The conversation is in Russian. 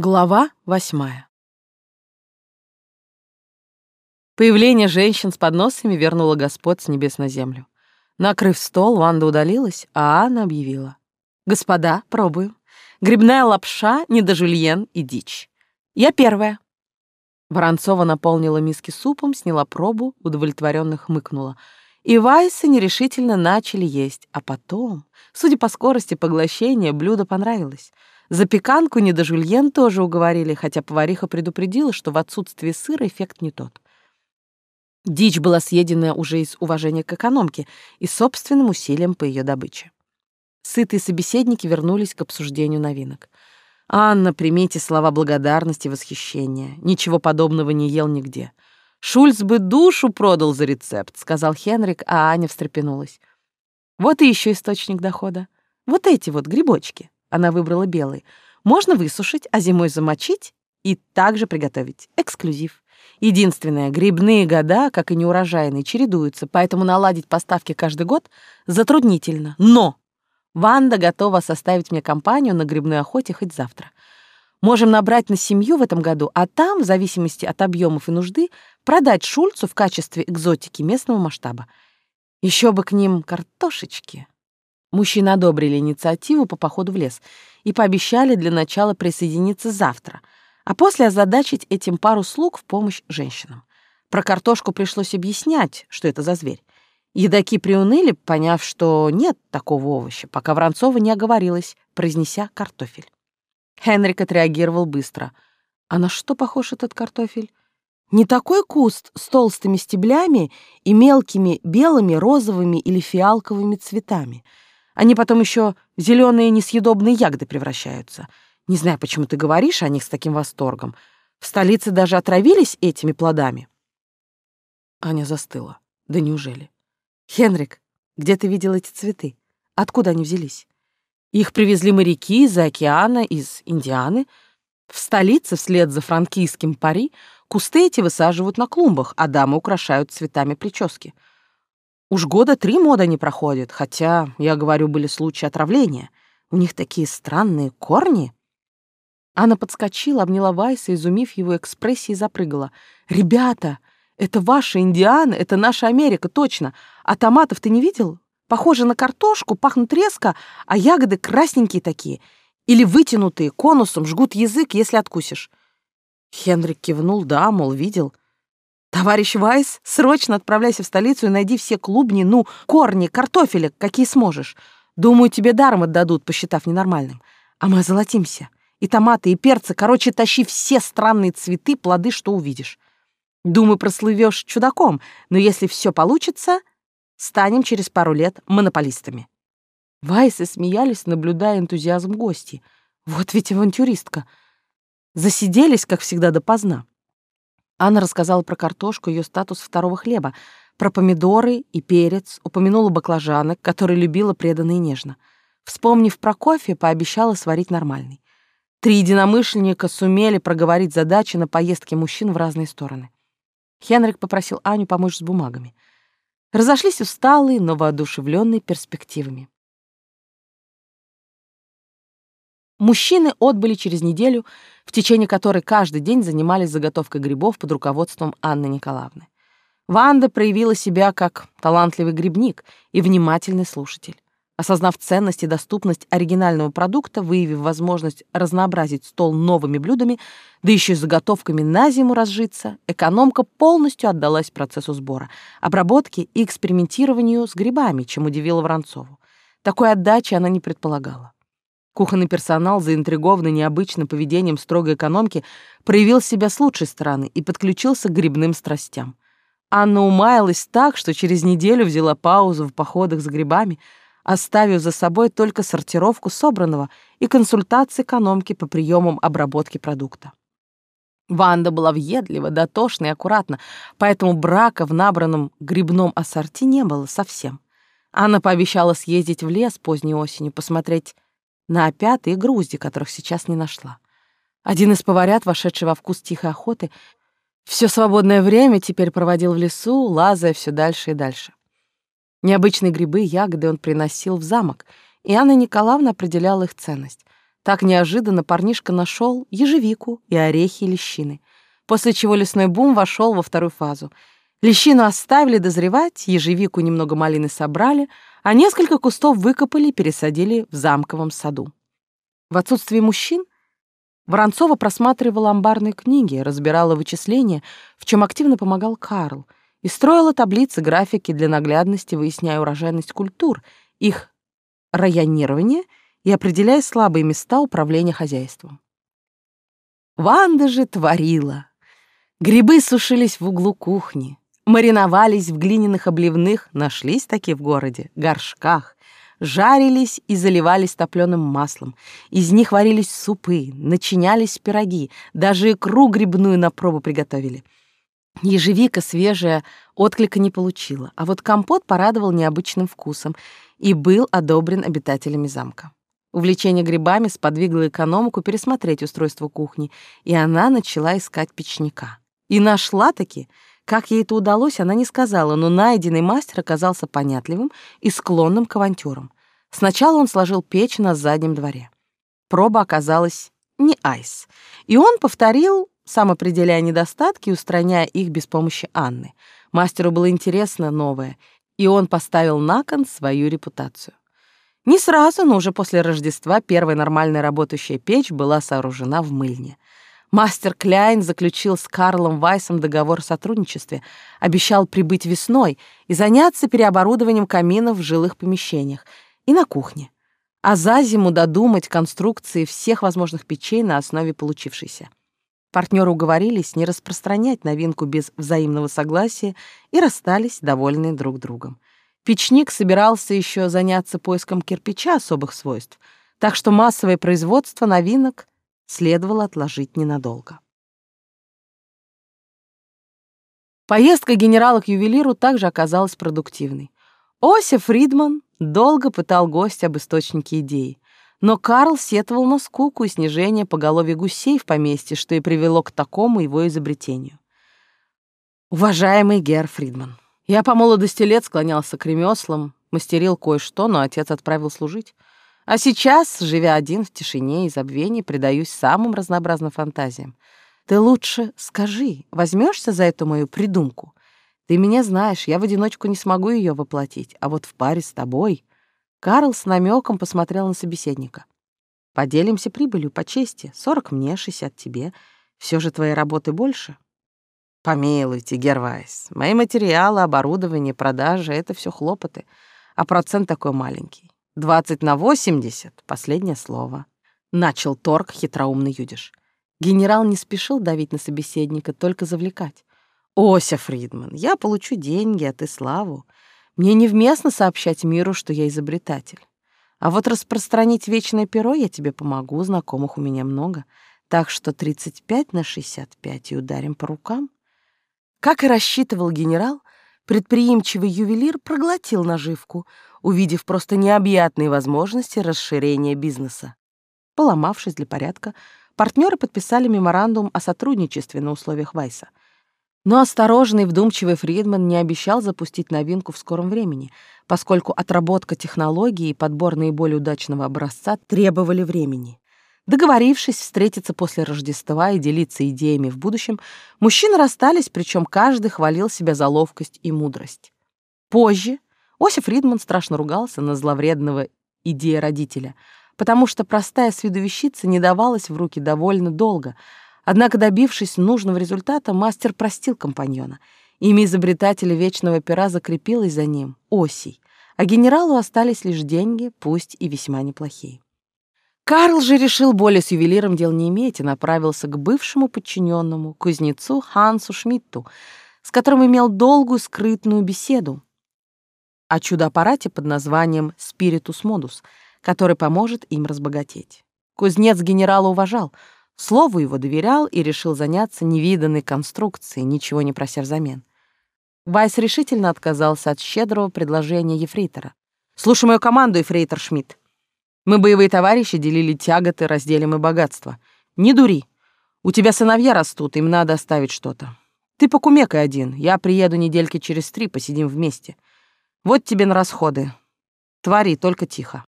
Глава восьмая. Появление женщин с подносами вернуло Господь с небес на землю. Накрыв стол, Ванда удалилась, а Анна объявила. «Господа, пробуем. Грибная лапша, недожульен и дичь. Я первая». Воронцова наполнила миски супом, сняла пробу, удовлетворенно хмыкнула. И Вайсы нерешительно начали есть, а потом, судя по скорости поглощения, блюдо понравилось — Запеканку не до жульен тоже уговорили, хотя повариха предупредила, что в отсутствии сыра эффект не тот. Дичь была съедена уже из уважения к экономке и собственным усилием по ее добыче. Сытые собеседники вернулись к обсуждению новинок. «Анна, примите слова благодарности и восхищения. Ничего подобного не ел нигде. Шульц бы душу продал за рецепт», — сказал Хенрик, а Аня встрепенулась. «Вот и еще источник дохода. Вот эти вот грибочки». Она выбрала белый. Можно высушить, а зимой замочить и также приготовить. Эксклюзив. Единственное, грибные года, как и неурожайные, чередуются, поэтому наладить поставки каждый год затруднительно. Но Ванда готова составить мне компанию на грибной охоте хоть завтра. Можем набрать на семью в этом году, а там, в зависимости от объемов и нужды, продать Шульцу в качестве экзотики местного масштаба. Еще бы к ним картошечки. Мужчины одобрили инициативу по походу в лес и пообещали для начала присоединиться завтра, а после озадачить этим пару слуг в помощь женщинам. Про картошку пришлось объяснять, что это за зверь. Едаки приуныли, поняв, что нет такого овоща, пока Воронцова не оговорилась, произнеся картофель. Хенрик отреагировал быстро. А на что похож этот картофель? Не такой куст с толстыми стеблями и мелкими белыми, розовыми или фиалковыми цветами — они потом еще в зеленые несъедобные ягоды превращаются. Не знаю, почему ты говоришь о них с таким восторгом. В столице даже отравились этими плодами. Аня застыла. Да неужели? Хенрик, где ты видел эти цветы? Откуда они взялись? Их привезли моряки из океана, из Индианы. В столице, вслед за франкийским пари, кусты эти высаживают на клумбах, а дамы украшают цветами прически — Уж года три мода не проходит, хотя, я говорю, были случаи отравления. У них такие странные корни. Анна подскочила, обняла Вайса, изумив его экспрессией, запрыгала. «Ребята, это ваша Индиана, это наша Америка, точно. А томатов ты не видел? Похоже на картошку, пахнут резко, а ягоды красненькие такие. Или вытянутые, конусом, жгут язык, если откусишь». Хенрик кивнул, да, мол, видел. «Товарищ Вайс, срочно отправляйся в столицу и найди все клубни, ну, корни, картофеля, какие сможешь. Думаю, тебе даром отдадут, посчитав ненормальным. А мы озолотимся. И томаты, и перцы, короче, тащи все странные цветы, плоды, что увидишь. Думаю, прослывешь чудаком, но если все получится, станем через пару лет монополистами». Вайсы смеялись, наблюдая энтузиазм гостей. Вот ведь авантюристка. Засиделись, как всегда, допоздна. Анна рассказала про картошку, ее статус второго хлеба, про помидоры и перец, упомянула баклажаны, которые любила преданно и нежно. Вспомнив про кофе, пообещала сварить нормальный. Три единомышленника сумели проговорить задачи на поездке мужчин в разные стороны. Хенрик попросил Аню помочь с бумагами. Разошлись усталые, но воодушевленные перспективами. Мужчины отбыли через неделю, в течение которой каждый день занимались заготовкой грибов под руководством Анны Николаевны. Ванда проявила себя как талантливый грибник и внимательный слушатель. Осознав ценность и доступность оригинального продукта, выявив возможность разнообразить стол новыми блюдами, да еще и заготовками на зиму разжиться, экономка полностью отдалась процессу сбора, обработки и экспериментированию с грибами, чем удивила Воронцову. Такой отдачи она не предполагала. Кухонный персонал, заинтригованный необычным поведением строгой экономки, проявил себя с лучшей стороны и подключился к грибным страстям. Анна умаялась так, что через неделю взяла паузу в походах с грибами, оставив за собой только сортировку собранного и консультации экономки по приемам обработки продукта. Ванда была въедлива, дотошна и аккуратна, поэтому брака в набранном грибном ассорти не было совсем. Анна пообещала съездить в лес поздней осенью, посмотреть на опята и грузди, которых сейчас не нашла. Один из поварят, вошедший во вкус тихой охоты, все свободное время теперь проводил в лесу, лазая все дальше и дальше. Необычные грибы и ягоды он приносил в замок, и Анна Николаевна определяла их ценность. Так неожиданно парнишка нашел ежевику и орехи и лещины, после чего лесной бум вошел во вторую фазу. Лещину оставили дозревать, ежевику немного малины собрали, а несколько кустов выкопали и пересадили в замковом саду. В отсутствие мужчин Воронцова просматривала амбарные книги, разбирала вычисления, в чем активно помогал Карл, и строила таблицы, графики для наглядности, выясняя урожайность культур, их районирование и определяя слабые места управления хозяйством. Ванда же творила. Грибы сушились в углу кухни, мариновались в глиняных обливных, нашлись такие в городе, горшках, жарились и заливались топленым маслом. Из них варились супы, начинялись пироги, даже икру грибную на пробу приготовили. Ежевика свежая отклика не получила, а вот компот порадовал необычным вкусом и был одобрен обитателями замка. Увлечение грибами сподвигло экономку пересмотреть устройство кухни, и она начала искать печника. И нашла-таки — как ей это удалось, она не сказала, но найденный мастер оказался понятливым и склонным к авантюрам. Сначала он сложил печь на заднем дворе. Проба оказалась не айс, и он повторил, сам определяя недостатки и устраняя их без помощи Анны. Мастеру было интересно новое, и он поставил на кон свою репутацию. Не сразу, но уже после Рождества первая нормальная работающая печь была сооружена в мыльне — Мастер Кляйн заключил с Карлом Вайсом договор о сотрудничестве, обещал прибыть весной и заняться переоборудованием каминов в жилых помещениях и на кухне, а за зиму додумать конструкции всех возможных печей на основе получившейся. Партнеры уговорились не распространять новинку без взаимного согласия и расстались, довольные друг другом. Печник собирался еще заняться поиском кирпича особых свойств, так что массовое производство новинок следовало отложить ненадолго. Поездка генерала к ювелиру также оказалась продуктивной. Ося Фридман долго пытал гостя об источнике идеи, но Карл сетовал на скуку и снижение поголовья гусей в поместье, что и привело к такому его изобретению. Уважаемый Гер Фридман, я по молодости лет склонялся к ремеслам, мастерил кое-что, но отец отправил служить. А сейчас, живя один в тишине и забвении, предаюсь самым разнообразным фантазиям. Ты лучше скажи, возьмешься за эту мою придумку? Ты меня знаешь, я в одиночку не смогу ее воплотить, а вот в паре с тобой... Карл с намеком посмотрел на собеседника. Поделимся прибылью по чести. Сорок мне, шестьдесят тебе. Все же твоей работы больше. Помилуйте, Гервайс. Мои материалы, оборудование, продажи — это все хлопоты. А процент такой маленький. Двадцать на восемьдесят — последнее слово. Начал торг хитроумный юдиш. Генерал не спешил давить на собеседника, только завлекать. «Ося Фридман, я получу деньги, а ты славу. Мне невместно сообщать миру, что я изобретатель. А вот распространить вечное перо я тебе помогу, знакомых у меня много. Так что 35 на 65 и ударим по рукам». Как и рассчитывал генерал, предприимчивый ювелир проглотил наживку — увидев просто необъятные возможности расширения бизнеса. Поломавшись для порядка, партнеры подписали меморандум о сотрудничестве на условиях Вайса. Но осторожный вдумчивый Фридман не обещал запустить новинку в скором времени, поскольку отработка технологии и подбор наиболее удачного образца требовали времени. Договорившись встретиться после Рождества и делиться идеями в будущем, мужчины расстались, причем каждый хвалил себя за ловкость и мудрость. Позже, Осип Фридман страшно ругался на зловредного идея родителя, потому что простая с виду вещица не давалась в руки довольно долго. Однако, добившись нужного результата, мастер простил компаньона. Имя изобретателя Вечного Пера закрепилось за ним — Осий, а генералу остались лишь деньги, пусть и весьма неплохие. Карл же решил более с ювелиром дел не иметь и направился к бывшему подчиненному, кузнецу Хансу Шмидту, с которым имел долгую скрытную беседу, о чудо-аппарате под названием «Спиритус Модус», который поможет им разбогатеть. Кузнец генерала уважал, слову его доверял и решил заняться невиданной конструкцией, ничего не прося взамен. Вайс решительно отказался от щедрого предложения ефрейтора. «Слушай мою команду, ефрейтор Шмидт. Мы, боевые товарищи, делили тяготы, разделим и богатство. Не дури. У тебя сыновья растут, им надо оставить что-то. Ты покумекай один, я приеду недельки через три, посидим вместе. Вот тебе на расходы. Твори, только тихо.